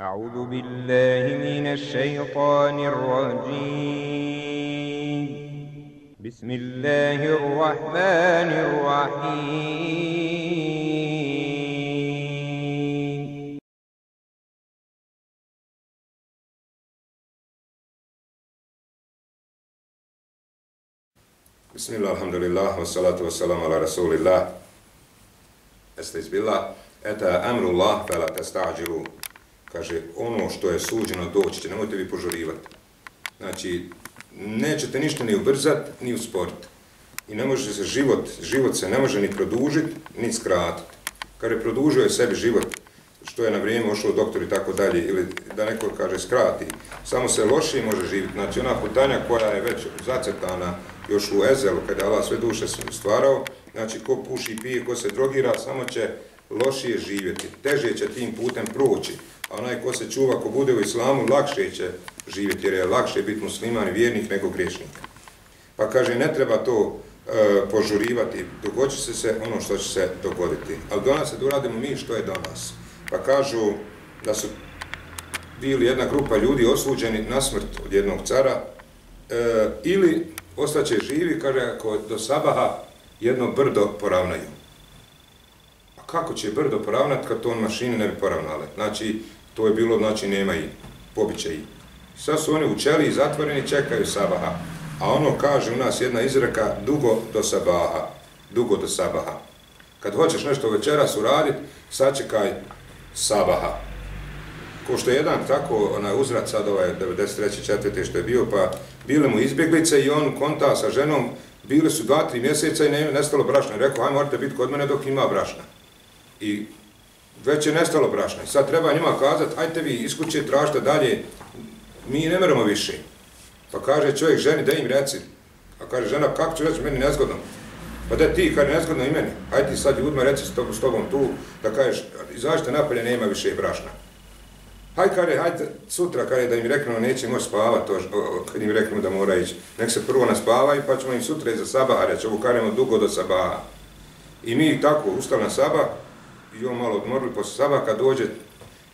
أعوذ بالله من الشيطان الرجيم. بسم الله الرحمن الرحيم. بسم الله الحمد لله والصلاة والسلام على رسول الله استيز بالله أتى أمر الله فلا تستعجلوا kaže, ono što je suđeno doći će, nemojte vi požurivati. Znači, nećete ništa ni ubrzati, ni usporiti. I ne može se život, život se ne može ni produžiti, ni skratiti. Kaže, produžio je sebi život, što je na vrijeme ošao doktor i tako dalje, ili da neko kaže skrati, samo se lošije može živjeti. Znači, ona putanja koja je već zacrtana još u Ezelu, kada Allah sve duše stvarao, znači, ko puši i pije, ko se drogira, samo će lošije živjeti. Teže će tim putem proći a onaj ko se čuva, ko bude u islamu, lakše će živjeti, jer je lakše biti musliman i vjernik nego griješnik. Pa kaže, ne treba to e, požurivati, dogoći se se ono što će se dogoditi. Ali do nas se doradimo mi što je do nas. Pa kažu da su bili jedna grupa ljudi osuđeni na smrt od jednog cara, e, ili ostaće živi, kaže, ako do sabaha jedno brdo poravnaju. A kako će brdo poravnati kad to on mašine ne bi poravnale? Znači, To je bilo, znači, nema i pobiće i. Sad su oni učeli i zatvoreni, čekaju sabaha. A ono kaže u nas jedna izreka, dugo do sabaha. Dugo do sabaha. Kad hoćeš nešto večeras uraditi, sačekaj sabaha. Ko što je jedan tako onaj uzrat sad ovaj 93. četvrte što je bio, pa bile mu izbjeglice i on konta sa ženom, bile su dva, tri mjeseca i ne, nestalo brašna. Rekao, aj morate biti kod mene dok ima brašna. I već je nestalo brašna. Sad treba njima kazati, hajte vi iz kuće tražite dalje, mi ne meramo više. Pa kaže čovjek ženi, da im reci. A kaže žena, kako ću reći, meni nezgodno. Pa da ti, kaže, nezgodno i meni. Hajde sad ljudima reci s tobom, s tobom tu, da kažeš, izađite napolje, nema više brašna. Hajde, kaže, hajde, sutra, kaže, da im reknu, neće moći spavati, to, kad im reknu da mora ići. Nek se prvo naspavaju, pa ćemo im sutra iza sabaha reći, ovo karemo dugo do sabaha. I mi tako, ustali na sabah, i on malo odmorili posle saba, kad dođe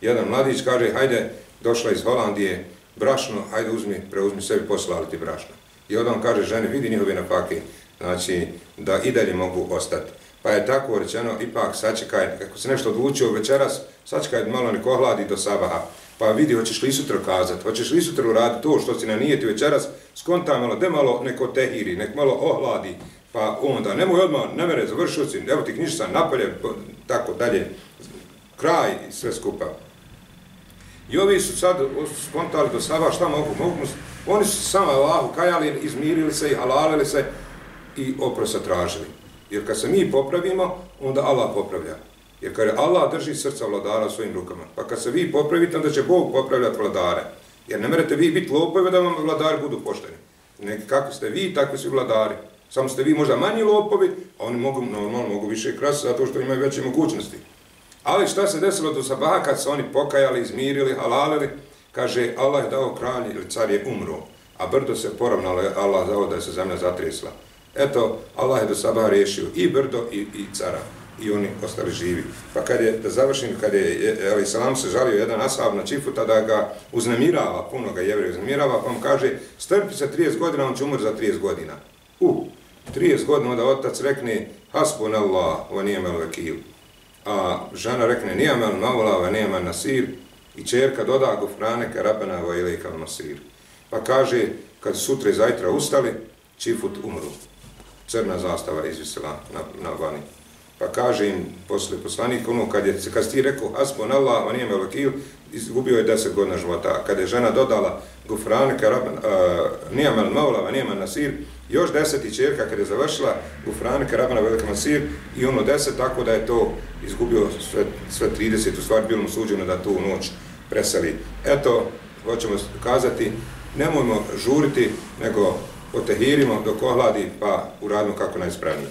jedan mladić, kaže, hajde, došla iz Holandije, brašno, hajde uzmi, preuzmi sebi, poslali ti brašno. I onda on kaže, žene, vidi njihove napake, znači, da i dalje mogu ostati. Pa je tako rečeno, ipak sačekaj, ako se nešto odlučio večeras, sačekaj malo neko ohladi do sabaha, pa vidi, hoćeš li sutra kazati, hoćeš li sutra uraditi to što si na nijeti večeras, skonta malo, de malo neko tehiri, nek malo ohladi, pa onda, nemoj odmah, ne mere, završio si, evo ti knjižica napolje, tako dalje, kraj i sve skupa. I ovi su sad spontali do saba, šta mogu, mogu, oni su samo Allahu kajali, izmirili se i halalili se i oprosa tražili. Jer kad se mi popravimo, onda Allah popravlja. Jer kad Allah drži srca vladara svojim rukama, pa kad se vi popravite, onda će Bog popravljati vladare. Jer ne merete vi biti lopovi da vam vladari budu pošteni. Nek, kako ste vi, takvi su vladari. Samo ste vi možda manji lopovi, a oni mogu, normalno, mogu više krasi zato što imaju veće mogućnosti. Ali šta se desilo do sabaha kad se oni pokajali, izmirili, halalili, kaže Allah je dao kralj ili car je umro, a brdo se poravnalo, Allah dao da se zemlja zatresla. Eto, Allah je do sabaha riješio i brdo i, i cara i oni ostali živi. Pa kad je, da završim, kad je Ali Salam se žalio jedan ashab na čifu, tada ga uznemirava, puno ga jevre uznemirava, pa on kaže, strpi se 30 godina, on će umr za 30 godina. U, 30 godina onda otac rekne hasbun Allah wa ni'mal vekil. A žena rekne ni'mal maula wa ni'mal nasir i čerka doda gufrane karabana wa ilayka masir. Pa kaže kad sutra i zajtra ustali, čifut umru. Crna zastava izvisila na, na vani. Pa kaže im posle poslanik, ono, kad, je, kad ti rekao Asbon Allah on je vakil, izgubio je 10 godina života. Kad je žena dodala gufrane ka rabbana, uh, ni'mal maula wa ni'mal nasir, još deset i čerka kad je završila u Frane Karabana Velika Nasir i ono deset, tako da je to izgubio sve, sve 30, u stvari bilo mu suđeno da to u noć preseli. Eto, hoćemo kazati, nemojmo žuriti, nego otehirimo dok ohladi, pa uradimo kako najspravnije.